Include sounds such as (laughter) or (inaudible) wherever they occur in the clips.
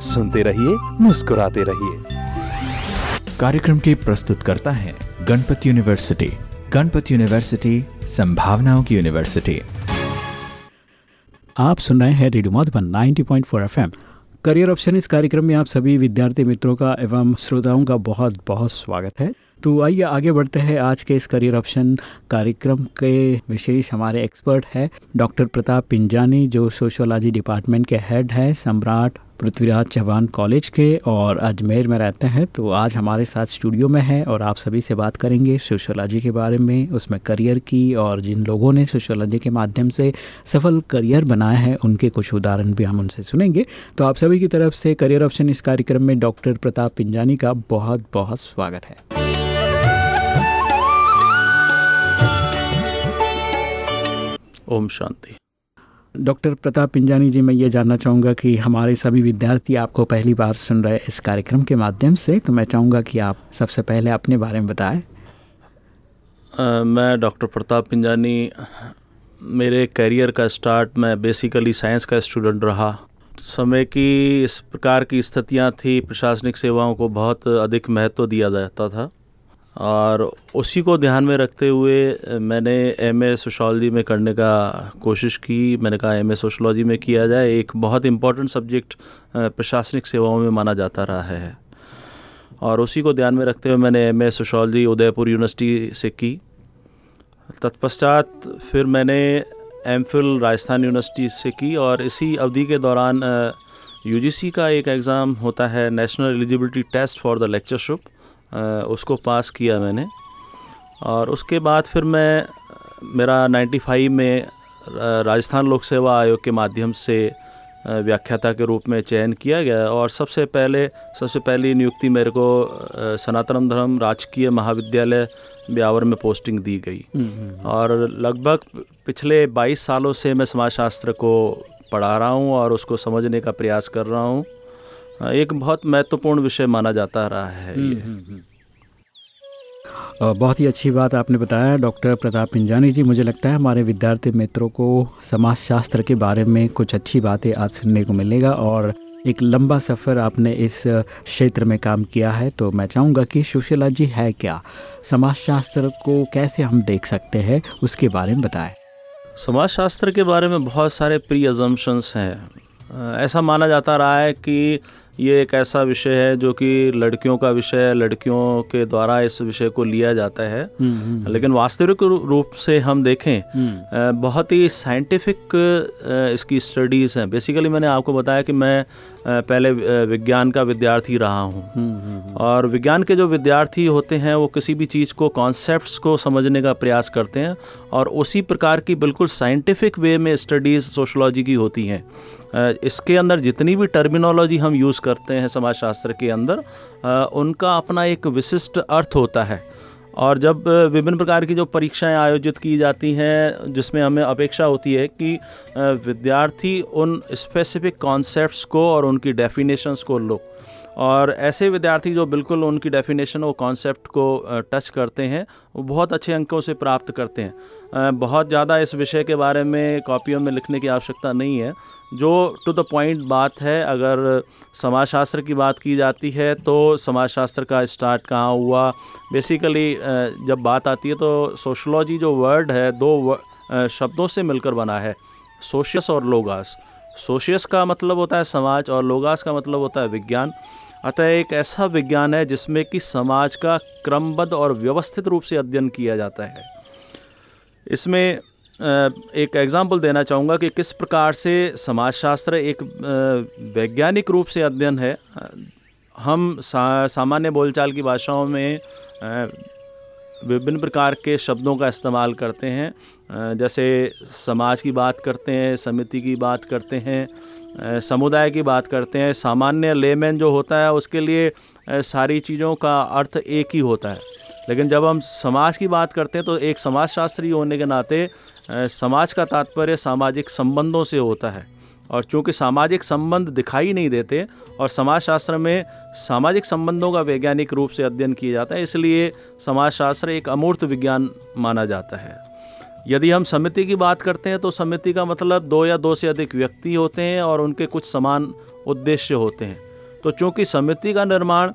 सुनते रहिए मुस्कुराते रहिए। कार्यक्रम के प्रस्तुत करता है गणपति यूनिवर्सिटी गणपति यूनिवर्सिटी संभावनाओं की यूनिवर्सिटी। आप सुन रहे हैं radio Madhuban 90.4 FM. Career option इस कार्यक्रम में आप सभी विद्यार्थी मित्रों का एवं श्रोताओं का बहुत बहुत स्वागत है। तो आइए आगे बढ़ते हैं आज के इस करियर ऑप्शन कार्यक्रम के विशेष हमारे एक्सपर्ट है डॉक्टर प्रताप पिंजानी जो सोशोलॉजी डिपार्टमेंट के हेड है सम्राट पृथ्वीराज चौहान कॉलेज के और अजमेर में रहते हैं। तो आज हमारे साथ स्टूडियो में है और आप सभी से बात करेंगे सोशोलॉजी के बारे में, उसमें करियर की और जिन लोगों ने सोशोलॉजी के माध्यम से सफल करियर बनाया है, उनके कुछ उदाहरण भी हम उनसे सुनेंगे। तो आप सभी की तरफ़ से करियर ऑप्शन इस कार्यक्रम में डॉक्टर प्रताप पिंजानी का बहुत बहुत स्वागत है। ओम शांति। डॉक्टर प्रताप पिंजानी जी, मैं ये जानना चाहूँगा कि हमारे सभी विद्यार्थी आपको पहली बार सुन रहे इस कार्यक्रम के माध्यम से तो मैं चाहूँगा कि आप सबसे पहले अपने बारे में बताएँ। मैं डॉक्टर प्रताप पिंजानी, मेरे करियर का स्टार्ट मैं बेसिकली साइंस का स्टूडेंट रहा। समय की इस प्रकार की स्थितियाँ थी, प्रशासनिक सेवाओं को बहुत अधिक महत्व दिया जाता था। और उसी को ध्यान में रखते हुए मैंने एम ए सोशोलॉजी में करने का कोशिश की। मैंने कहा एम ए सोशोलॉजी में किया जाए। एक बहुत इंपॉर्टेंट सब्जेक्ट प्रशासनिक सेवाओं में माना जाता रहा है। और उसी को ध्यान में रखते हुए मैंने M A sociology Udaipur university से की। तत्पश्चात फिर मैंने एम फिल राजस्थान यूनिवर्सिटी से की और इसी अवधि के दौरान यूजीसी का एक एग्ज़ाम होता है national eligibility test for the lectureship उसको पास किया मैंने। और उसके बाद फिर मैं मेरा 95 में राजस्थान लोक सेवा आयोग के माध्यम से व्याख्याता के रूप में चयन किया गया। और सबसे पहले सबसे पहली नियुक्ति मेरे को सनातन धर्म राजकीय महाविद्यालय ब्यावर में पोस्टिंग दी गई। और लगभग पिछले 22 सालों से मैं समाजशास्त्र को पढ़ा रहा हूँ और उसको समझने का प्रयास कर रहा हाँ, एक बहुत महत्वपूर्ण विषय माना जाता रहा है ये। हम्म, हम्म, हम्म। बहुत ही अच्छी बात आपने बताया डॉक्टर प्रताप पिंजानी जी। मुझे लगता है हमारे विद्यार्थी मित्रों को समाजशास्त्र के बारे में कुछ अच्छी बातें आज सुनने को मिलेगा और एक लंबा सफ़र आपने इस क्षेत्र में काम किया है तो मैं चाहूँगा कि सोशोलॉजी है क्या? समाजशास्त्र को कैसे हम देख सकते हैं उसके बारे में बताएँ। समाजशास्त्र के बारे में बहुत सारे प्री एजम्पन्स हैं ऐसा माना जाता रहा है कि ये एक ऐसा विषय है जो कि लड़कियों का विषय है लड़कियों के द्वारा इस विषय को लिया जाता है। हम्म, हम्म, हम्म। लेकिन वास्तविक रूप से हम देखें बहुत ही साइंटिफिक इसकी स्टडीज़ हैं। बेसिकली मैंने आपको बताया कि मैं पहले विज्ञान का विद्यार्थी रहा हूँ। और विज्ञान के जो विद्यार्थी होते हैं वो किसी भी चीज़ को कॉन्सेप्ट्स को समझने का प्रयास करते हैं और उसी प्रकार की बिल्कुल साइंटिफिक वे में स्टडीज़ सोशोलॉजी की होती हैं। इसके अंदर जितनी भी टर्मिनोलॉजी हम यूज़ करते हैं समाजशास्त्र के अंदर उनका अपना एक विशिष्ट अर्थ होता है। और जब विभिन्न प्रकार की जो परीक्षाएँ आयोजित की जाती हैं, जिसमें हमें अपेक्षा होती है कि विद्यार्थी उन स्पेसिफिक कॉन्सेप्ट्स को और उनकी डेफिनेशंस को लो। और ऐसे विद्यार्थी जो बिल्कुल उनकी डेफिनेशन और कॉन्सेप्ट को टच करते हैं, वो बहुत अच्छे अंकों से प्राप्त करते हैं। बहुत ज़्यादा इस विषय के बारे में कॉपियों में लिखने की आवश्यकता नहीं है। जो टू द पॉइंट बात है, अगर समाजशास्त्र की बात की जाती है तो समाजशास्त्र का स्टार्ट कहाँ हुआ? बेसिकली जब बात आती है तो सोशलॉजी जो वर्ड है, दो शब्दों से मिलकर बना है। सोशियस और लोगास सोशियस का मतलब होता है समाज और लोगास का मतलब होता है विज्ञान। अतः एक ऐसा विज्ञान है, जिसमें कि समाज का क्रमबद्ध और व्यवस्थित रूप से अध्ययन किया जाता है। इसमें एक एग्ज़ाम्पल देना चाहूँगा कि किस प्रकार से समाजशास्त्र एक वैज्ञानिक रूप से अध्ययन है। हम सा, सामान्य बोलचाल की भाषाओं में विभिन्न प्रकार के शब्दों का इस्तेमाल करते हैं। जैसे समाज की बात करते हैं समिति की बात करते हैं समुदाय की बात करते हैं। सामान्य लेमैन जो होता है उसके लिए सारी चीज़ों का अर्थ एक ही होता है। लेकिन जब हम समाज की बात करते हैं तो एक समाजशास्त्री होने के नाते समाज का तात्पर्य सामाजिक संबंधों से होता है। और चूँकि सामाजिक संबंध दिखाई नहीं देते और समाजशास्त्र में सामाजिक संबंधों का वैज्ञानिक रूप से अध्ययन किया जाता है, इसलिए समाजशास्त्र एक अमूर्त विज्ञान माना जाता है। यदि हम समिति की बात करते हैं तो समिति का मतलब दो या दो से अधिक व्यक्ति होते हैं और उनके कुछ समान उद्देश्य होते हैं। तो चूँकि समिति का निर्माण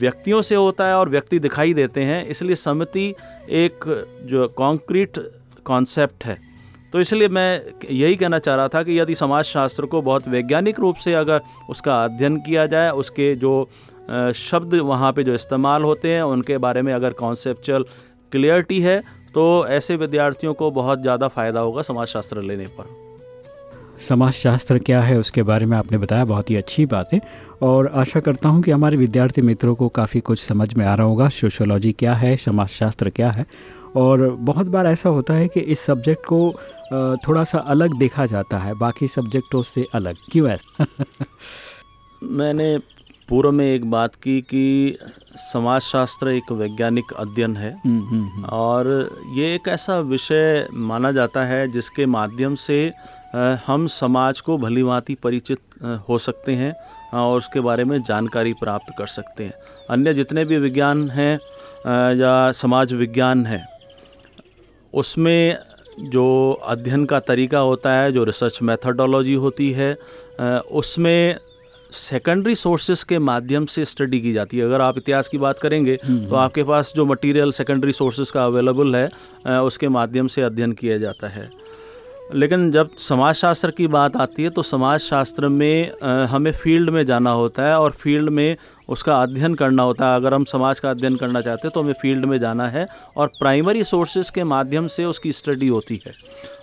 व्यक्तियों से होता है और व्यक्ति दिखाई देते हैं, इसलिए समिति एक जो कॉन्क्रीट कॉन्सेप्ट है। तो इसलिए मैं यही कहना चाह रहा था कि यदि समाजशास्त्र को बहुत वैज्ञानिक रूप से अगर उसका अध्ययन किया जाए, उसके जो शब्द वहाँ पे जो इस्तेमाल होते हैं, उनके बारे में अगर कॉन्सेप्चुअल क्लियरिटी है तो ऐसे विद्यार्थियों को बहुत ज़्यादा फ़ायदा होगा समाजशास्त्र लेने पर। समाजशास्त्र क्या है, उसके बारे में आपने बताया, बहुत ही अच्छी बात है। और आशा करता हूँ कि हमारे विद्यार्थी मित्रों को काफ़ी कुछ समझ में आ रहा होगा सोशोलॉजी क्या है, समाजशास्त्र क्या है और बहुत बार ऐसा होता है कि इस सब्जेक्ट को थोड़ा सा अलग देखा जाता है बाकी सब्जेक्टों से अलग। क्यों ऐसा? (laughs) मैंने पूर्व में एक बात की कि समाजशास्त्र एक वैज्ञानिक अध्ययन है। हम्म, हम्म, हम्म। और ये एक ऐसा विषय माना जाता है जिसके माध्यम से हम समाज को भली भांति परिचित हो सकते हैं और उसके बारे में जानकारी प्राप्त कर सकते हैं। अन्य जितने भी विज्ञान हैं या समाज विज्ञान है उसमें जो अध्ययन का तरीका होता है जो रिसर्च मेथडोलॉजी होती है उसमें सेकेंडरी सोर्सेज के माध्यम से स्टडी की जाती है। अगर आप इतिहास की बात करेंगे तो आपके पास जो मटेरियल सेकेंडरी सोर्सेज का अवेलेबल है उसके माध्यम से अध्ययन किया जाता है। लेकिन जब समाजशास्त्र की बात आती है तो समाजशास्त्र में हमें फ़ील्ड में जाना होता है और फ़ील्ड में उसका अध्ययन करना होता है। अगर हम समाज का अध्ययन करना चाहते हैं तो हमें फ़ील्ड में जाना है और प्राइमरी सोर्सेज के माध्यम से उसकी स्टडी होती है।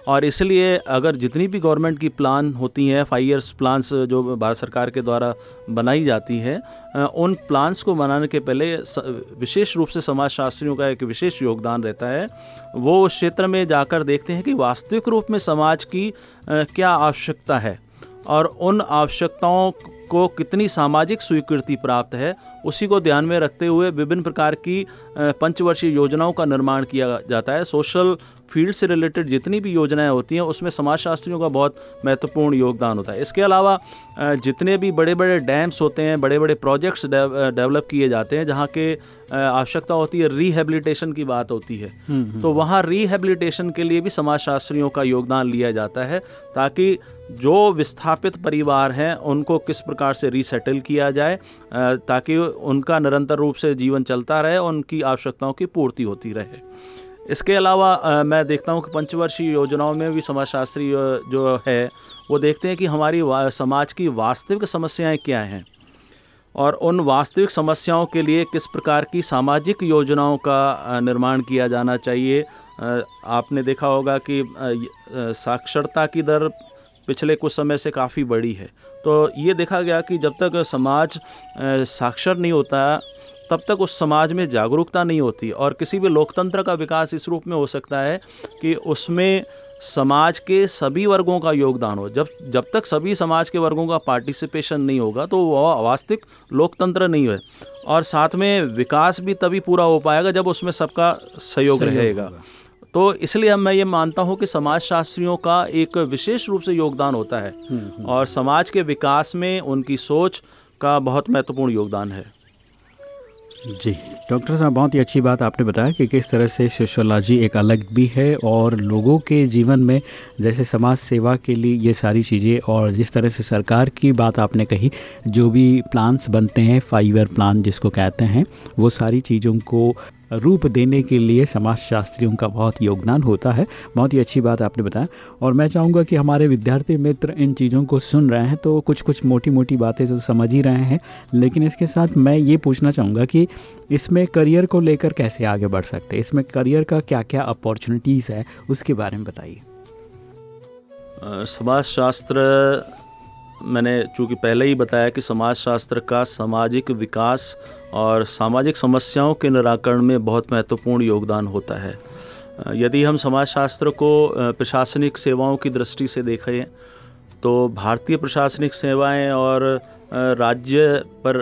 और इसलिए अगर जितनी भी गवर्नमेंट की प्लान होती हैं फाइव ईयर्स प्लान्स जो भारत सरकार के द्वारा बनाई जाती है उन प्लान्स को बनाने के पहले विशेष रूप से समाजशास्त्रियों का एक विशेष योगदान रहता है। वो उस क्षेत्र में जाकर देखते हैं कि वास्तविक रूप में समाज की क्या आवश्यकता है। और उन आवश्यकताओं को कितनी सामाजिक स्वीकृति प्राप्त है उसी को ध्यान में रखते हुए विभिन्न प्रकार की पंचवर्षीय योजनाओं का निर्माण किया जाता है। सोशल फ़ील्ड से रिलेटेड जितनी भी योजनाएँ होती हैं उसमें समाजशास्त्रियों का बहुत महत्वपूर्ण योगदान होता है। इसके अलावा जितने भी बड़े बड़े डैम्स होते हैं बड़े बड़े प्रोजेक्ट्स डेवलप किए जाते हैं जहाँ के आवश्यकता होती है रिहेबिलिटेशन की बात होती है। तो वहाँ रिहेबिलिटेशन के लिए भी समाजशास्त्रियों का योगदान लिया जाता है ताकि जो विस्थापित परिवार हैं उनको किस प्रकार से रीसेटल किया जाए ताकि उनका निरंतर रूप से जीवन चलता रहे और उनकी आवश्यकताओं की पूर्ति होती रहे। इसके अलावा मैं देखता हूँ कि पंचवर्षीय योजनाओं में भी समाजशास्त्री जो है, वो देखते हैं कि हमारी समाज की वास्तविक समस्याएँ क्या हैं और उन वास्तविक समस्याओं के लिए किस प्रकार की सामाजिक योजनाओं का निर्माण किया जाना चाहिए। आपने देखा होगा कि साक्षरता की दर पिछले कुछ समय से काफ़ी बड़ी है। तो ये देखा गया कि जब तक समाज साक्षर नहीं होता तब तक उस समाज में जागरूकता नहीं होती और किसी भी लोकतंत्र का विकास इस रूप में हो सकता है कि उसमें समाज के सभी वर्गों का योगदान हो। जब जब तक सभी समाज के वर्गों का पार्टिसिपेशन नहीं होगा तो वह वास्तविक लोकतंत्र नहीं है और साथ में विकास भी तभी पूरा हो पाएगा जब उसमें सबका सहयोग रहेगा। तो इसलिए मैं ये मानता हूँ कि समाजशास्त्रियों का एक विशेष रूप से योगदान होता है। और समाज के विकास में उनकी सोच का बहुत महत्वपूर्ण योगदान है। जी डॉक्टर साहब बहुत ही अच्छी बात आपने बताया कि किस तरह से सोशोलॉजी एक अलग भी है और लोगों के जीवन में जैसे समाज सेवा के लिए ये सारी चीज़ें और जिस तरह से सरकार की बात आपने कही जो भी प्लान्स बनते हैं फाइव ईयर प्लान जिसको कहते हैं वो सारी चीज़ों को रूप देने के लिए समाजशास्त्रियों का बहुत योगदान होता है। बहुत ही अच्छी बात आपने बताया। और मैं चाहूँगा कि हमारे विद्यार्थी मित्र इन चीज़ों को सुन रहे हैं तो कुछ कुछ मोटी मोटी बातें तो समझ ही रहे हैं। लेकिन इसके साथ मैं ये पूछना चाहूँगा कि इसमें करियर को लेकर कैसे आगे बढ़ सकते हैं? इसमें करियर का क्या क्या अपॉर्चुनिटीज़ है? उसके बारे में बताइए। समाज समाजशास्त्र मैंने चूँकि पहले ही बताया कि समाज शास्त्र का सामाजिक विकास और सामाजिक समस्याओं के निराकरण में बहुत महत्वपूर्ण योगदान होता है। यदि हम समाजशास्त्र को प्रशासनिक सेवाओं की दृष्टि से देखें तो भारतीय प्रशासनिक सेवाएँ और राज्य पर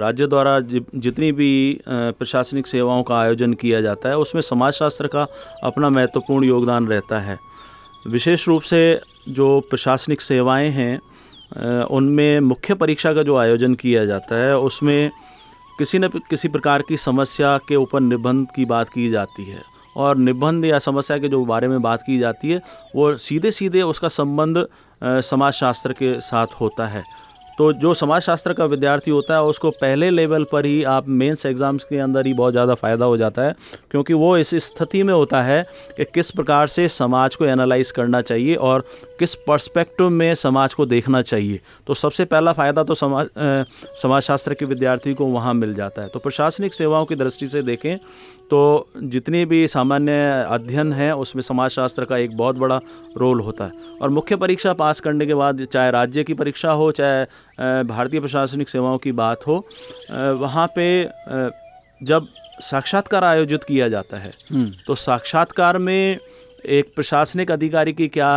राज्य द्वारा जितनी भी प्रशासनिक सेवाओं का आयोजन किया जाता है, उसमें समाजशास्त्र का अपना महत्वपूर्ण योगदान रहता है। विशेष रूप से जो प्रशासनिक सेवाएँ हैं उनमें मुख्य परीक्षा का जो आयोजन किया जाता है, उसमें किसी न किसी प्रकार की समस्या के ऊपर निबंध की बात की जाती है। और निबंध या समस्या के जो बारे में बात की जाती है, वो सीधे सीधे उसका संबंध समाजशास्त्र के साथ होता है। तो जो समाजशास्त्र का विद्यार्थी होता है, उसको पहले लेवल पर ही आप मेंस एग्ज़ाम्स के अंदर ही बहुत ज़्यादा फ़ायदा हो जाता है, क्योंकि वो इस स्थिति में होता है कि किस प्रकार से समाज को एनालाइज करना चाहिए और किस पर्सपेक्टिव में समाज को देखना चाहिए। तो सबसे पहला फ़ायदा तो समाज समाजशास्त्र के विद्यार्थी को वहाँ मिल जाता है। तो प्रशासनिक सेवाओं की दृष्टि से देखें तो जितनी भी सामान्य अध्ययन है उसमें समाजशास्त्र का एक बहुत बड़ा रोल होता है और मुख्य परीक्षा पास करने के बाद चाहे राज्य की परीक्षा हो चाहे भारतीय प्रशासनिक सेवाओं की बात हो वहाँ पे जब साक्षात्कार आयोजित किया जाता है। तो साक्षात्कार में एक प्रशासनिक अधिकारी की क्या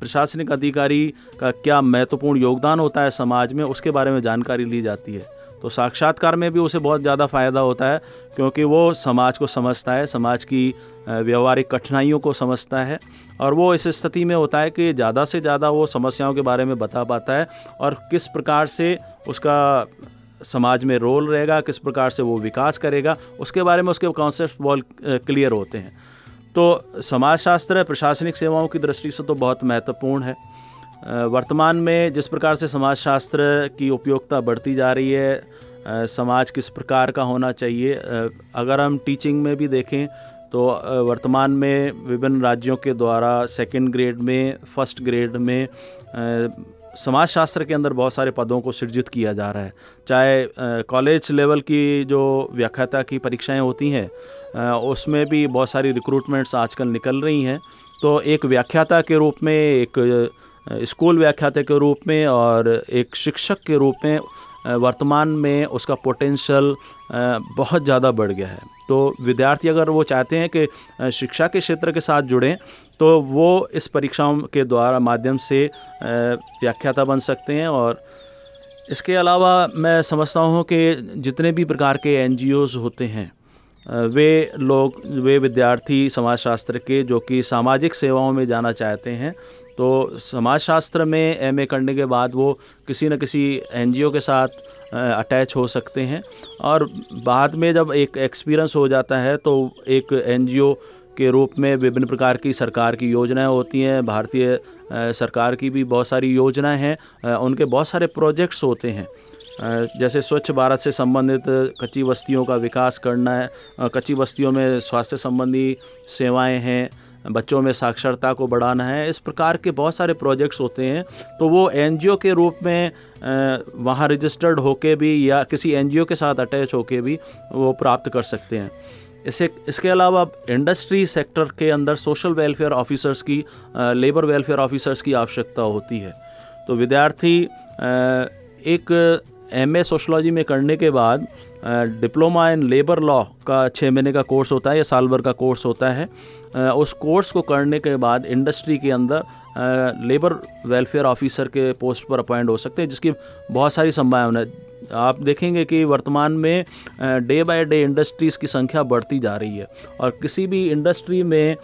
प्रशासनिक अधिकारी का क्या महत्वपूर्ण योगदान होता है समाज में उसके बारे में जानकारी ली जाती है तो साक्षात्कार में भी उसे बहुत ज़्यादा फ़ायदा होता है, क्योंकि वो समाज को समझता है, समाज की व्यवहारिक कठिनाइयों को समझता है और वो इस स्थिति में होता है कि ज़्यादा से ज़्यादा वो समस्याओं के बारे में बता पाता है और किस प्रकार से उसका समाज में रोल रहेगा, किस प्रकार से वो विकास करेगा, उसके बारे में उसके कॉन्सेप्ट बहुत क्लियर होते हैं। तो समाजशास्त्र, प्रशासनिक सेवाओं की दृष्टि से तो बहुत महत्वपूर्ण है। वर्तमान में जिस प्रकार से समाजशास्त्र की उपयोगिता बढ़ती जा रही है समाज किस प्रकार का होना चाहिए अगर हम टीचिंग में भी देखें तो वर्तमान में विभिन्न राज्यों के द्वारा सेकंड ग्रेड में फ़र्स्ट ग्रेड में समाजशास्त्र के अंदर बहुत सारे पदों को सृजित किया जा रहा है। चाहे कॉलेज लेवल की जो व्याख्याता की परीक्षाएँ होती हैं उसमें भी बहुत सारी रिक्रूटमेंट्स आजकल निकल रही हैं। तो एक व्याख्याता के रूप में एक स्कूल व्याख्याता के रूप में और एक शिक्षक के रूप में वर्तमान में उसका पोटेंशियल बहुत ज़्यादा बढ़ गया है। तो विद्यार्थी अगर वो चाहते हैं कि शिक्षा के क्षेत्र के साथ जुड़ें तो वो इस परीक्षाओं के द्वारा माध्यम से व्याख्याता बन सकते हैं और इसके अलावा मैं समझता हूँ कि जितने भी प्रकार के एन होते हैं वे लोग, वे विद्यार्थी समाजशास्त्र के जो कि सामाजिक सेवाओं में जाना चाहते हैं तो समाजशास्त्र में एमए करने के बाद वो किसी न किसी एनजीओ के साथ अटैच हो सकते हैं। और बाद में जब एक एक्सपीरियंस हो जाता है तो एक एनजीओ के रूप में विभिन्न प्रकार की सरकार की योजनाएँ होती हैं। भारतीय सरकार की भी बहुत सारी योजनाएँ हैं। उनके बहुत सारे प्रोजेक्ट्स होते हैं। जैसे स्वच्छ भारत से संबंधित कच्ची बस्तियों का विकास करना है। कच्ची बस्तियों में स्वास्थ्य संबंधी सेवाएँ हैं। बच्चों में साक्षरता को बढ़ाना है। इस प्रकार के बहुत सारे प्रोजेक्ट्स होते हैं तो वो एनजीओ के रूप में वहाँ रजिस्टर्ड होके भी या किसी एनजीओ के साथ अटैच होके भी वो प्राप्त कर सकते हैं। इसे, इसके अलावा इंडस्ट्री सेक्टर के अंदर सोशल वेलफेयर ऑफिसर्स की लेबर वेलफेयर ऑफिसर्स की आवश्यकता होती है। तो विद्यार्थी एक एम ए सोशलॉजी में करने के बाद डिप्लोमा इन लेबर लॉ का छः महीने का कोर्स होता है, या साल भर का कोर्स होता है। उस कोर्स को करने के बाद इंडस्ट्री के अंदर लेबर वेलफेयर ऑफिसर के पोस्ट पर अपॉइंट हो सकते हैं, जिसकी बहुत सारी संभावना है। आप देखेंगे कि वर्तमान में डे बाय डे इंडस्ट्रीज़ की संख्या बढ़ती जा रही है। और किसी भी इंडस्ट्री में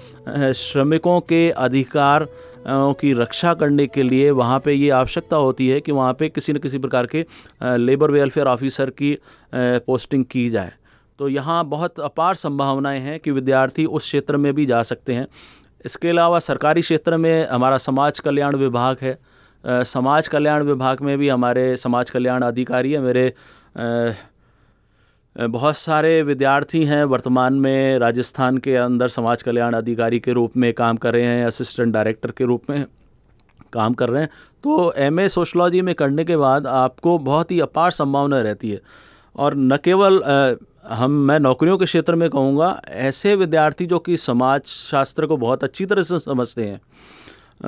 श्रमिकों के अधिकार की रक्षा करने के लिए वहाँ पे ये आवश्यकता होती है कि वहाँ पे किसी न किसी प्रकार के लेबर वेलफेयर ऑफिसर की पोस्टिंग की जाए। तो यहाँ बहुत अपार संभावनाएँ हैं कि विद्यार्थी उस क्षेत्र में भी जा सकते हैं। इसके अलावा सरकारी क्षेत्र में हमारा समाज कल्याण विभाग है। समाज कल्याण विभाग में भी हमारे समाज कल्याण अधिकारी है। मेरे बहुत सारे विद्यार्थी हैं वर्तमान में राजस्थान के अंदर समाज कल्याण अधिकारी के रूप में काम कर रहे हैं असिस्टेंट डायरेक्टर के रूप में काम कर रहे हैं। तो एम ए सोशलॉजी में करने के बाद आपको बहुत ही अपार संभावना रहती है। और न केवल हम, मैं नौकरियों के क्षेत्र में कहूँगा, ऐसे विद्यार्थी जो कि समाज शास्त्र को बहुत अच्छी तरह से समझते हैं,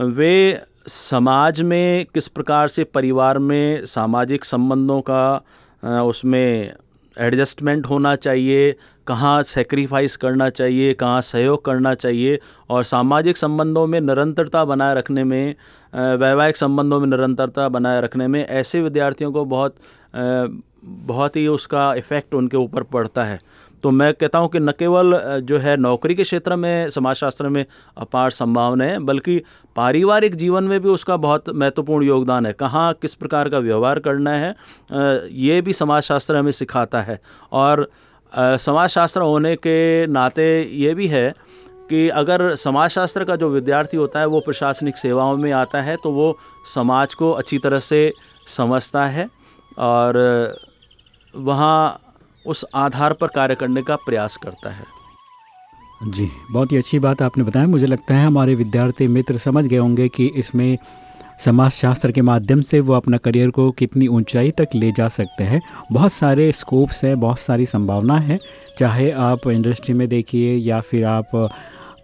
वे समाज में किस प्रकार से परिवार में सामाजिक संबंधों का उसमें एडजस्टमेंट होना चाहिए, कहाँ सेक्रीफाइस करना चाहिए, कहाँ सहयोग करना चाहिए और सामाजिक संबंधों में निरंतरता बनाए रखने में वैवाहिक संबंधों में निरंतरता बनाए रखने में ऐसे विद्यार्थियों को बहुत बहुत ही उसका इफ़ेक्ट उनके ऊपर पड़ता है। तो मैं कहता हूँ कि न केवल जो है नौकरी के क्षेत्र में, समाजशास्त्र में अपार संभावना है, बल्कि पारिवारिक जीवन में भी उसका बहुत महत्वपूर्ण योगदान है। कहाँ, किस प्रकार का व्यवहार करना है ये भी समाजशास्त्र हमें सिखाता है। और समाजशास्त्र होने के नाते ये भी है कि अगर समाजशास्त्र का जो विद्यार्थी होता है, वो प्रशासनिक सेवाओं में आता है तो वो समाज को अच्छी तरह से समझता है और, वहाँ उस आधार पर कार्य करने का प्रयास करता है। जी, बहुत ही अच्छी बात आपने बताया। मुझे लगता है हमारे विद्यार्थी मित्र समझ गए होंगे कि इसमें समाजशास्त्र के माध्यम से वो अपना करियर को कितनी ऊंचाई तक ले जा सकते हैं। बहुत सारे स्कोप्स हैं, बहुत सारी संभावना है। चाहे आप इंडस्ट्री में देखिए या फिर आप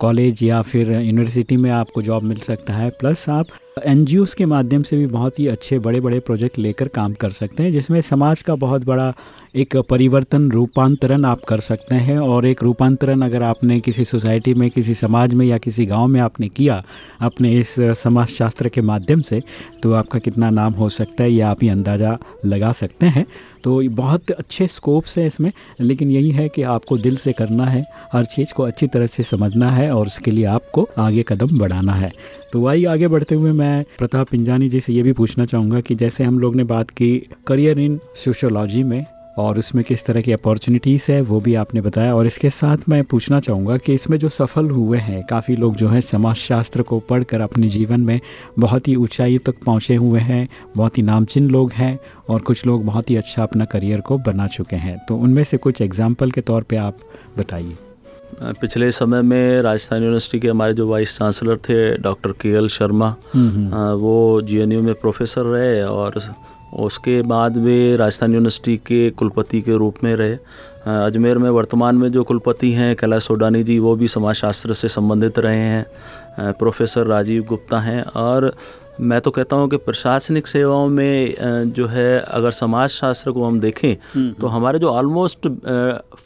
कॉलेज या फिर यूनिवर्सिटी में आपको जॉब मिल सकता है। प्लस आप एन के माध्यम से भी बहुत ही अच्छे बड़े बड़े प्रोजेक्ट लेकर काम कर सकते हैं, जिसमें समाज का बहुत बड़ा एक परिवर्तन, रूपांतरण आप कर सकते हैं और एक रूपांतरण अगर आपने किसी सोसाइटी में, किसी समाज में या किसी गाँव में आपने किया, अपने इस समाजशास्त्र के माध्यम से तो आपका कितना नाम हो सकता है, ये आप ही अंदाज़ा लगा सकते हैं। तो बहुत अच्छे स्कोप्स हैं इसमें, लेकिन यही है कि आपको दिल से करना है, हर चीज़ को अच्छी तरह से समझना है और उसके लिए आपको आगे कदम बढ़ाना है। तो वही आगे बढ़ते हुए मैं प्रताप पिंजानी जी से ये भी पूछना चाहूँगा कि जैसे हम लोग ने बात की, करियर इन सोशोलॉजी में और उसमें किस तरह की अपॉर्चुनिटीज़ है वो भी आपने बताया। और इसके साथ मैं पूछना चाहूँगा कि इसमें जो सफल हुए हैं काफ़ी लोग जो है समाजशास्त्र को पढ़कर अपने जीवन में बहुत ही ऊंचाई तक पहुँचे हुए हैं बहुत ही नामचिन लोग हैं और कुछ लोग बहुत ही अच्छा अपना करियर को बना चुके हैं। तो उनमें से कुछ एग्ज़ाम्पल के तौर पर आप बताइए। पिछले समय में राजस्थान यूनिवर्सिटी के हमारे जो वाइस चांसलर थे डॉक्टर के एल शर्मा वो जी में प्रोफेसर रहे और उसके बाद वे राजस्थान यूनिवर्सिटी के कुलपति के रूप में रहे। अजमेर में वर्तमान में जो कुलपति हैं, कैलाश सोडानी जी, वो भी समाजशास्त्र से संबंधित रहे हैं। प्रोफेसर राजीव गुप्ता हैं और मैं तो कहता हूँ कि प्रशासनिक सेवाओं में जो है अगर समाज शास्त्र को हम देखें तो हमारे जो ऑलमोस्ट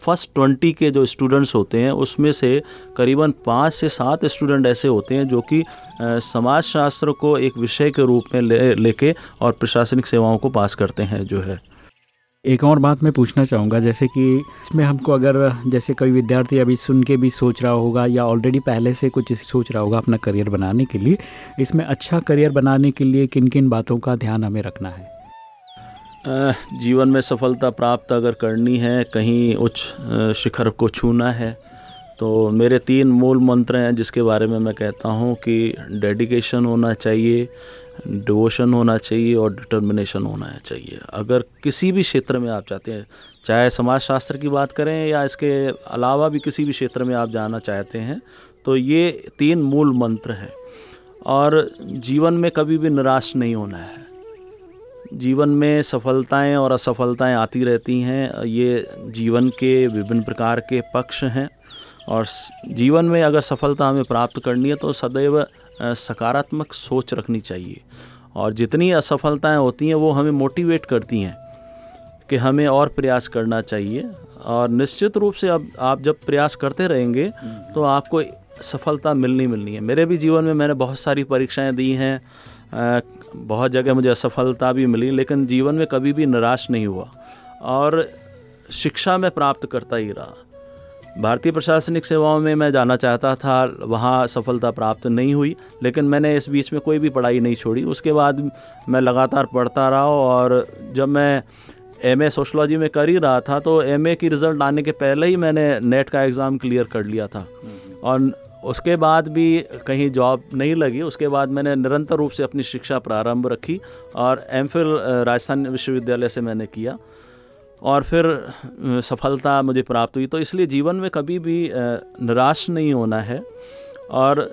फ़र्स्ट ट्वेंटी के जो स्टूडेंट्स होते हैं उसमें से करीबन पाँच से सात स्टूडेंट ऐसे होते हैं जो कि समाज शास्त्र को एक विषय के रूप में ले लेके और प्रशासनिक सेवाओं को पास करते हैं जो है। एक और बात मैं पूछना चाहूँगा, जैसे कि इसमें हमको अगर, जैसे कोई विद्यार्थी अभी सुन के भी सोच रहा होगा या ऑलरेडी पहले से कुछ सोच रहा होगा अपना करियर बनाने के लिए, इसमें अच्छा करियर बनाने के लिए किन किन बातों का ध्यान हमें रखना है? जीवन में सफलता प्राप्त अगर करनी है, कहीं उच्च शिखर को छूना है तो मेरे तीन मूल मंत्र हैं जिसके बारे में मैं कहता हूँ कि डेडिकेशन होना चाहिए डिवोशन होना चाहिए और डिटर्मिनेशन होना चाहिए। अगर किसी भी क्षेत्र में आप चाहते हैं, चाहे समाजशास्त्र की बात करें या इसके अलावा भी किसी भी क्षेत्र में आप जाना चाहते हैं तो ये तीन मूल मंत्र हैं। और जीवन में कभी भी निराश नहीं होना है। जीवन में सफलताएँ और असफलताएँ आती रहती हैं। ये जीवन के विभिन्न प्रकार के पक्ष हैं। और जीवन में अगर सफलता हमें प्राप्त करनी है तो सदैव सकारात्मक सोच रखनी चाहिए। और जितनी असफलताएँ होती हैं, वो हमें मोटिवेट करती हैं कि हमें और प्रयास करना चाहिए। और निश्चित रूप से अब आप जब प्रयास करते रहेंगे तो आपको सफलता मिलनी मिलनी है। मेरे भी जीवन में मैंने बहुत सारी परीक्षाएँ दी हैं। बहुत जगह मुझे असफलता भी मिली, लेकिन जीवन में कभी भी निराश नहीं हुआ। और शिक्षा में प्राप्त करता ही रहा। भारतीय प्रशासनिक सेवाओं में मैं जाना चाहता था, वहाँ सफलता प्राप्त नहीं हुई, लेकिन मैंने इस बीच में कोई भी पढ़ाई नहीं छोड़ी। उसके बाद मैं लगातार पढ़ता रहा और जब मैं एम ए सोशलॉजी में कर ही रहा था तो एम ए की रिज़ल्ट आने के पहले ही मैंने नेट का एग्ज़ाम क्लियर कर लिया था। और उसके बाद भी कहीं जॉब नहीं लगी। उसके बाद मैंने निरंतर रूप से अपनी शिक्षा प्रारंभ रखी और एम राजस्थान विश्वविद्यालय से मैंने किया। और फिर सफलता मुझे प्राप्त हुई। तो इसलिए जीवन में कभी भी निराश नहीं होना है। और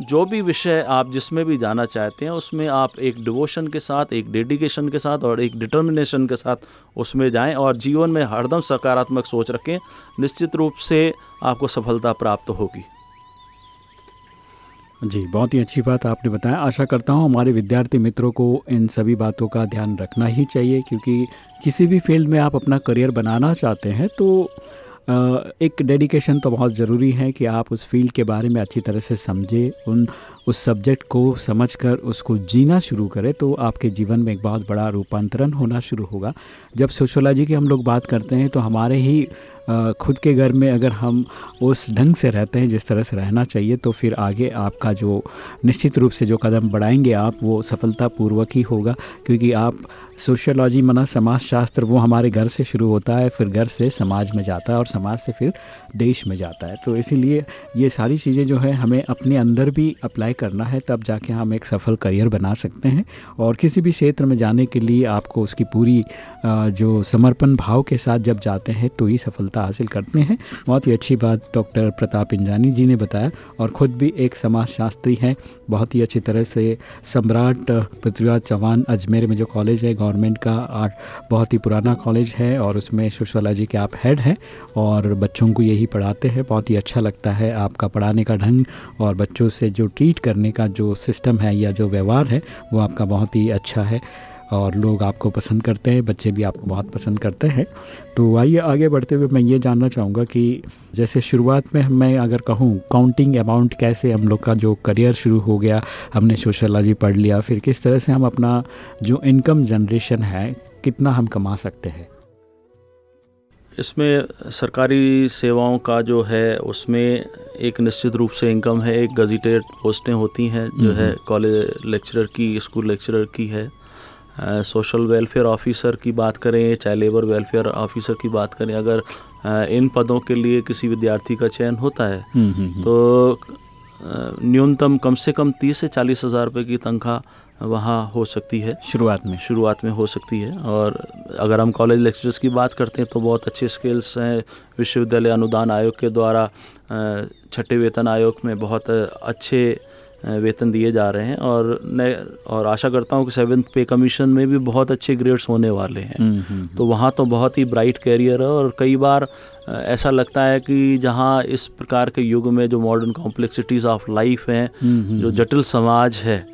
जो भी विषय आप जिसमें भी जाना चाहते हैं, उसमें आप एक डिवोशन के साथ, एक डेडिकेशन के साथ और एक डिटर्मिनेशन के साथ उसमें जाएँ और जीवन में हरदम सकारात्मक सोच रखें। निश्चित रूप से आपको सफलता प्राप्त होगी। जी, बहुत ही अच्छी बात आपने बताया। आशा करता हूँ हमारे विद्यार्थी मित्रों को इन सभी बातों का ध्यान रखना ही चाहिए, क्योंकि किसी भी फ़ील्ड में आप अपना करियर बनाना चाहते हैं तो एक डेडिकेशन तो बहुत ज़रूरी है कि आप उस फ़ील्ड के बारे में अच्छी तरह से समझें, उन, उस सब्जेक्ट को समझकर उसको जीना शुरू करें तो आपके जीवन में एक बहुत बड़ा रूपांतरण होना शुरू होगा। जब सोशोलॉजी की हम लोग बात करते हैं तो हमारे ही खुद के घर में अगर हम उस ढंग से रहते हैं, जिस तरह से रहना चाहिए तो फिर आगे आपका जो निश्चित रूप से जो कदम बढ़ाएँगे आप, वो सफलतापूर्वक ही होगा। क्योंकि आप सोशोलॉजी मना समाज शास्त्र वो हमारे घर से शुरू होता है, फिर घर से समाज में जाता है और समाज से फिर देश में जाता है। तो इसीलिए ये सारी चीज़ें जो है, हमें अपने अंदर भी अप्लाई करना है, तब जाके हम एक सफल करियर बना सकते हैं। और किसी भी क्षेत्र में जाने के लिए आपको उसकी पूरी जो समर्पण भाव के साथ जब जाते हैं तो ही सफलता हासिल करते हैं। बहुत ही अच्छी बात डॉक्टर प्रताप इंजानी जी ने बताया और ख़ुद भी एक समाज शास्त्री हैं। बहुत ही अच्छी तरह से सम्राट पृथ्वीराज चौहान अजमेर में जो कॉलेज है, गवर्नमेंट का आर्ट बहुत ही पुराना कॉलेज है और उसमें सोशोलॉजी के आप हेड हैं और बच्चों को यही पढ़ाते हैं। बहुत ही अच्छा लगता है आपका पढ़ाने का ढंग और बच्चों से जो ट्रीट करने का जो सिस्टम है या जो व्यवहार है, वो आपका बहुत ही अच्छा है। और लोग आपको पसंद करते हैं बच्चे भी आपको बहुत पसंद करते हैं। तो आइए आगे बढ़ते हुए मैं ये जानना चाहूँगा कि जैसे शुरुआत में मैं अगर कहूँ काउंटिंग अमाउंट कैसे हम लोग का जो करियर शुरू हो गया हमने सोशलॉजी पढ़ लिया फिर किस तरह से हम अपना जो इनकम जनरेशन है कितना हम कमा सकते हैं? इसमें सरकारी सेवाओं का जो है उसमें एक निश्चित रूप से इनकम है। एक गजिटेड पोस्टें होती हैं जो है कॉलेज लेक्चरर की स्कूल लेक्चरर की है। सोशल वेलफेयर ऑफिसर की बात करें चाहे लेबर वेलफेयर ऑफिसर की बात करें अगर इन पदों के लिए किसी विद्यार्थी का चयन होता है हम्म, हम्म, हम्म। तो न्यूनतम कम से कम तीस से चालीस हज़ार रुपये की तनख्वाह वहाँ हो सकती है। शुरुआत में। शुरुआत में हो सकती है और अगर हम कॉलेज लेक्चरर्स की बात करते हैं तो बहुत अच्छे स्किल्स हैं। विश्वविद्यालय अनुदान आयोग के द्वारा छठे वेतन आयोग में बहुत अच्छे वेतन दिए जा रहे हैं और नए और आशा करता हूँ कि सेवन्थ पे कमीशन में भी बहुत अच्छे ग्रेड्स होने वाले हैं हम्म, हम्म, हम्म। तो वहाँ तो बहुत ही ब्राइट कैरियर है और कई बार ऐसा लगता है कि जहाँ इस प्रकार के युग में जो मॉडर्न कॉम्प्लेक्सिटीज़ ऑफ़ लाइफ हैं जो जटिल समाज है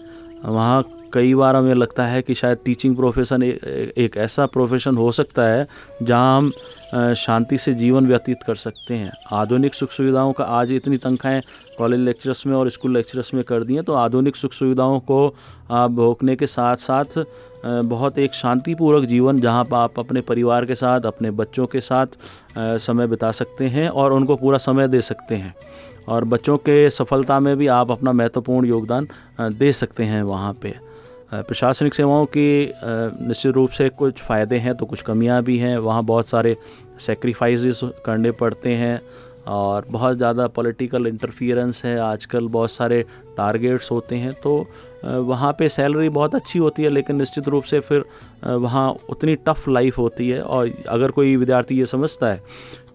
वहाँ कई बार हमें लगता है कि शायद टीचिंग प्रोफेशन ए, एक ऐसा प्रोफेशन हो सकता है जहाँ हम शांति से जीवन व्यतीत कर सकते हैं। आधुनिक सुख सुविधाओं का आज इतनी तनख्वाहें कॉलेज लेक्चरर्स में और स्कूल लेक्चरर्स में कर दी हैं तो आधुनिक सुख सुविधाओं को आप भोगने के साथ साथ बहुत एक शांतिपूर्वक जीवन जहाँ पर आप अपने परिवार के साथ अपने बच्चों के साथ समय बिता सकते हैं और उनको पूरा समय दे सकते हैं। और बच्चों के सफलता में भी आप अपना महत्वपूर्ण योगदान दे सकते हैं वहाँ पे। प्रशासनिक सेवाओं के निश्चित रूप से कुछ फ़ायदे हैं तो कुछ कमियाँ भी हैं। वहाँ बहुत सारे सेक्रीफाइसेस करने पड़ते हैं। और बहुत ज़्यादा पॉलिटिकल इंटरफियरेंस है। आजकल बहुत सारे टारगेट्स होते हैं तो वहाँ पे सैलरी बहुत अच्छी होती है, लेकिन निश्चित रूप से फिर वहाँ उतनी टफ़ लाइफ होती है। और अगर कोई विद्यार्थी ये समझता है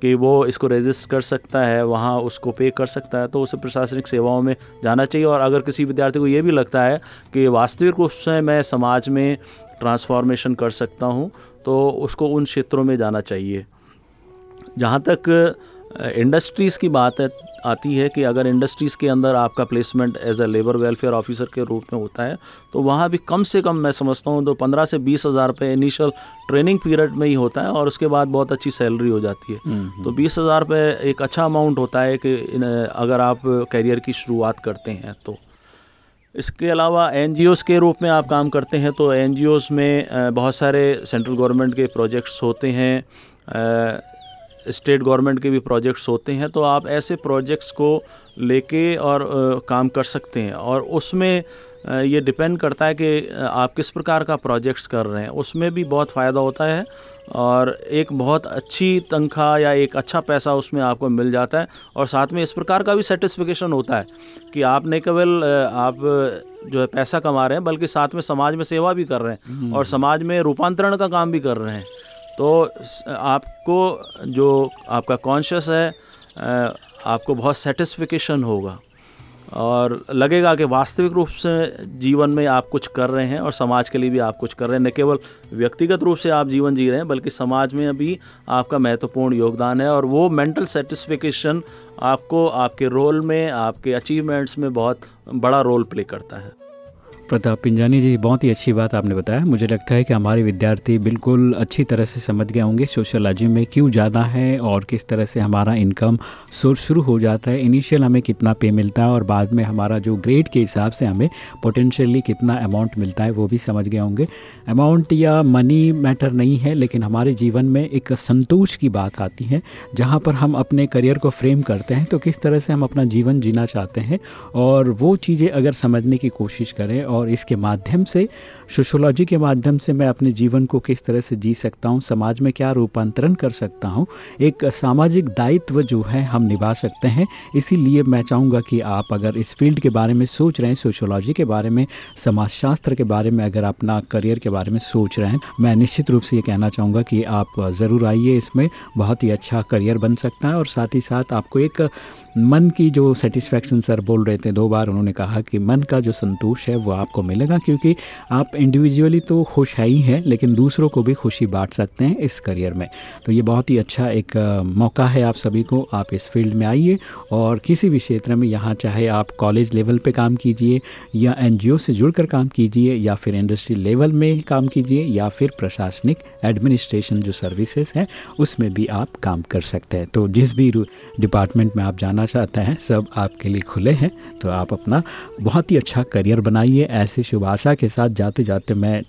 कि वो इसको रजिस्ट कर सकता है, वहाँ उसको पे कर सकता है तो उसे प्रशासनिक सेवाओं में जाना चाहिए। और अगर किसी विद्यार्थी को ये भी लगता है कि वास्तविक रूप से मैं समाज में ट्रांसफॉर्मेशन कर सकता हूँ तो उसको उन क्षेत्रों में जाना चाहिए। जहाँ तक इंडस्ट्रीज़ की बात है आती है कि अगर इंडस्ट्रीज़ के अंदर आपका placement as a labour welfare officer के रूप में होता है तो वहाँ भी कम से कम मैं समझता हूँ तो पंद्रह से बीस हज़ार रुपये इनिशियल ट्रेनिंग पीरियड में ही होता है और उसके बाद बहुत अच्छी सैलरी हो जाती है हम्म, हम्म। तो बीस हज़ार रुपये एक अच्छा अमाउंट होता है कि अगर आप करियर की शुरुआत करते हैं तो इसके अलावा एन के रूप में आप काम करते हैं तो एन में बहुत सारे सेंट्रल गवर्नमेंट के प्रोजेक्ट्स होते हैं स्टेट गवर्नमेंट के भी प्रोजेक्ट्स होते हैं तो आप ऐसे प्रोजेक्ट्स को लेके और आ, काम कर सकते हैं। और उसमें ये डिपेंड करता है कि आप किस प्रकार का प्रोजेक्ट्स कर रहे हैं। उसमें भी बहुत फ़ायदा होता है और एक बहुत अच्छी तनख्वाह या एक अच्छा पैसा उसमें आपको मिल जाता है और साथ में इस प्रकार का भी सेटिस्फिकेशन होता है कि आप न केवल आप जो है पैसा कमा रहे हैं बल्कि साथ में समाज में सेवा भी कर रहे हैं हम्म। और समाज में रूपांतरण का काम भी कर रहे हैं। तो आपको जो आपका कॉन्शियस है आपको बहुत सेटिस्फिकेशन होगा। और लगेगा कि वास्तविक रूप से जीवन में आप कुछ कर रहे हैं और समाज के लिए भी आप कुछ कर रहे हैं। न केवल व्यक्तिगत रूप से आप जीवन जी रहे हैं, बल्कि समाज में अभी आपका महत्वपूर्ण योगदान है और वो मेंटल सेटिस्फिकेशन आपको आपके रोल में, आपके अचीवमेंट्स में बहुत बड़ा रोल प्ले करता है। प्रताप पिंजानी जी, बहुत ही अच्छी बात आपने बताया। मुझे लगता है कि हमारे विद्यार्थी बिल्कुल अच्छी तरह से समझ गए होंगे सोशलॉजी में क्यों ज़्यादा है और किस तरह से हमारा इनकम सोर्स शुरू हो जाता है। इनिशियल हमें कितना पे मिलता है और बाद में हमारा जो ग्रेड के हिसाब से हमें पोटेंशियली कितना अमाउंट मिलता है, वो भी समझ गए होंगे। अमाउंट या मनी मैटर नहीं है, लेकिन हमारे जीवन में एक संतोष की बात आती है, जहाँ पर हम अपने करियर को फ्रेम करते हैं। तो किस तरह से हम अपना जीवन जीना चाहते हैं और वो चीज़ें अगर समझने की कोशिश करें और और इसके माध्यम से सोशोलॉजी के माध्यम से मैं अपने जीवन को किस तरह से जी सकता हूँ, समाज में क्या रूपांतरण कर सकता हूँ, एक सामाजिक दायित्व जो है हम निभा सकते हैं। इसीलिए मैं चाहूँगा कि आप अगर इस फ़ील्ड के बारे में सोच रहे हैं सोशोलॉजी के बारे में, समाजशास्त्र के बारे में, अगर अपना करियर के बारे में सोच रहे हैं, मैं निश्चित रूप से ये कहना चाहूँगा कि आप ज़रूर आइए इसमें, बहुत ही अच्छा करियर बन सकता है और साथ ही साथ आपको एक मन की जो सेटिस्फैक्शन सर बोल रहे थे, दो बार उन्होंने कहा कि मन का जो संतोष है, वो आपको मिलेगा क्योंकि आप इंडिविजुअली तो खुश है ही हैं, लेकिन दूसरों को भी खुशी बांट सकते हैं इस करियर में। तो ये बहुत ही अच्छा एक मौका है आप सभी को, आप इस फ़ील्ड में आइए और किसी भी क्षेत्र में यहाँ चाहे आप कॉलेज लेवल पर काम कीजिए या एनजीओ से जुड़कर काम कीजिए या फिर इंडस्ट्री लेवल में काम कीजिए या फिर प्रशासनिक एडमिनिस्ट्रेशन जो सर्विसेज़ हैं, उसमें भी आप काम कर सकते हैं। तो जिस भी डिपार्टमेंट में आप जाना चाहते हैं, सब आपके लिए खुले हैं तो आप अपना बहुत ही अच्छा करियर बनाइए, ऐसी शुभ आशा के साथ जाते जाते मैं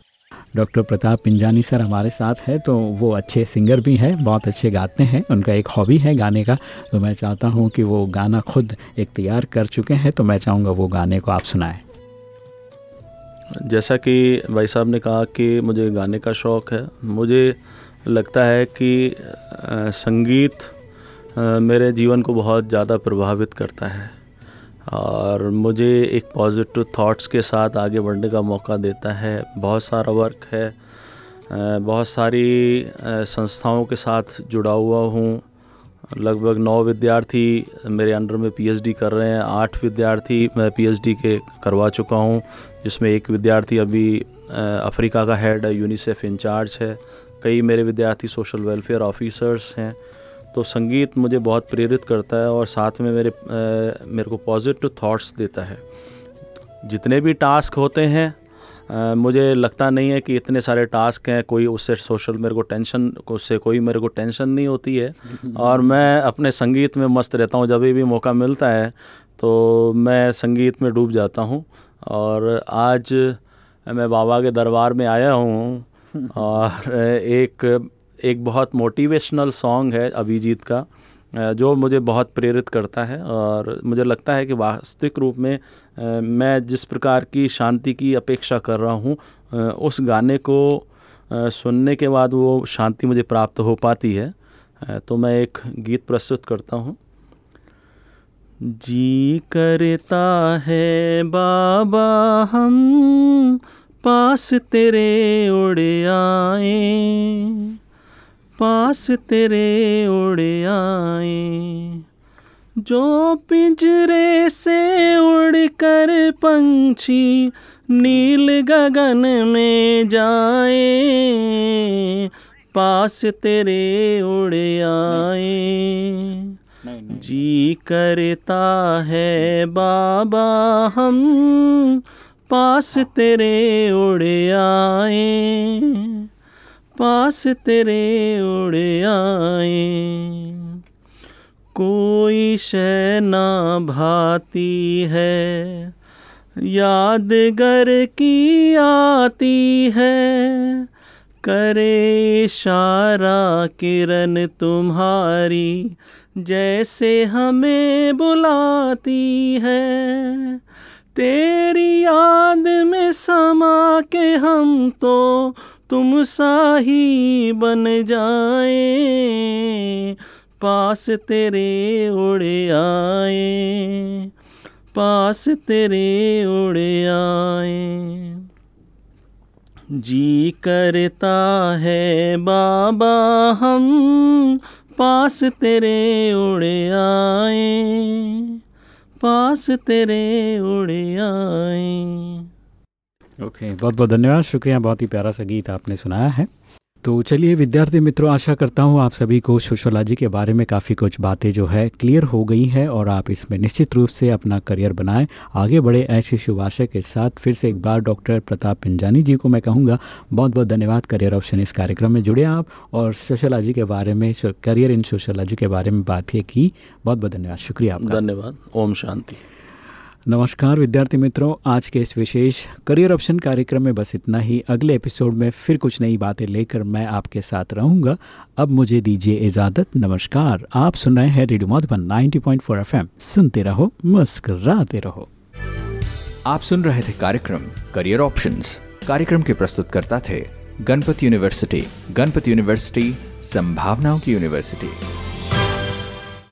डॉक्टर प्रताप पिंजानी सर हमारे साथ है तो वो अच्छे सिंगर भी हैं, बहुत अच्छे गाते हैं, उनका एक हॉबी है गाने का तो मैं चाहता हूँ कि वो गाना खुद एक तैयार कर चुके हैं तो मैं चाहूँगा वो गाने को आप सुनाएँ। जैसा कि भाई साहब ने कहा कि मुझे गाने का शौक़ है, मुझे लगता है कि संगीत मेरे जीवन को बहुत ज़्यादा प्रभावित करता है और मुझे एक पॉजिटिव थॉट्स के साथ आगे बढ़ने का मौका देता है। बहुत सारा वर्क है। बहुत सारी संस्थाओं के साथ जुड़ा हुआ हूँ। लगभग नौ विद्यार्थी मेरे अंडर में पीएचडी कर रहे हैं। आठ विद्यार्थी मैं पीएचडी के करवा चुका हूँ, जिसमें एक विद्यार्थी अभी अफ्रीका का हेड है यूनिसेफ इंचार्ज है। कई मेरे विद्यार्थी सोशल वेलफेयर ऑफिसर्स हैं। तो संगीत मुझे बहुत प्रेरित करता है और साथ में मेरे आ, मेरे को पॉजिटिव थॉट्स देता है। जितने भी टास्क होते हैं आ, मुझे लगता नहीं है कि इतने सारे टास्क हैं कोई उससे सोशल मेरे को टेंशन उससे कोई मेरे को टेंशन नहीं होती है। (laughs) और मैं अपने संगीत में मस्त रहता हूँ जब भी मौका मिलता है तो मैं संगीत में डूब जाता हूँ। और आज मैं बाबा के दरबार में आया हूँ (laughs) और एक एक बहुत मोटिवेशनल सॉन्ग है अभिजीत का जो मुझे बहुत प्रेरित करता है और मुझे लगता है कि वास्तविक रूप में मैं जिस प्रकार की शांति की अपेक्षा कर रहा हूँ उस गाने को सुनने के बाद वो शांति मुझे प्राप्त हो पाती है। तो मैं एक गीत प्रस्तुत करता हूँ। जी करता है बाबा, हम पास तेरे उड़ आए। पास तेरे उड़े आए। जो पिंजरे से उड़ कर पंछी नील गगन में जाए। पास तेरे उड़े आए। जी करता है बाबा हम, पास तेरे उड़े आए। पास तेरे उड़ आए। कोई शय ना भाती है, यादगर की आती है। करे इशारा किरण तुम्हारी, जैसे हमें बुलाती है। तेरी याद में समा के हम तो तुम सा ही बन जाए, पास तेरे उड़े आए, पास तेरे उड़े आए। जी करता है बाबा हम, पास तेरे उड़े आए, पास तेरे उड़े आए। ओके बहुत बहुत धन्यवाद। शुक्रिया, बहुत ही प्यारा सा गीत आपने सुनाया है। तो चलिए, विद्यार्थी मित्रों, आशा करता हूँ आप सभी को सोशोलॉजी के बारे में काफ़ी कुछ बातें जो है क्लियर हो गई हैं और आप इसमें निश्चित रूप से अपना करियर बनाएँ। आगे बढ़े ऐसी शुभ आशा के साथ फिर से एक बार डॉक्टर प्रताप पिंजानी जी को मैं कहूँगा, बहुत बहुत धन्यवाद करियर ऑप्शन इस कार्यक्रम में जुड़े आप और सोशोलॉजी के बारे में करियर इन सोशोलॉजी के बारे में बात की। बहुत बहुत धन्यवाद। शुक्रिया आपका। धन्यवाद। ओम शांति। नमस्कार विद्यार्थी मित्रों, आज के इस विशेष करियर ऑप्शन कार्यक्रम में बस इतना ही। अगले एपिसोड में फिर कुछ नई बातें लेकर मैं आपके साथ रहूँगा। अब मुझे दीजिए इजाज़त। नमस्कार। आप सुन रहे हैं रेडियो मधुबन 90.4 एफएम। सुनते रहो, मुस्कराते रहो। आप सुन रहे थे कार्यक्रम करियर ऑप्शन कार्यक्रम के प्रस्तुतकर्ता थे गणपति यूनिवर्सिटी गणपति यूनिवर्सिटी, संभावनाओं की यूनिवर्सिटी।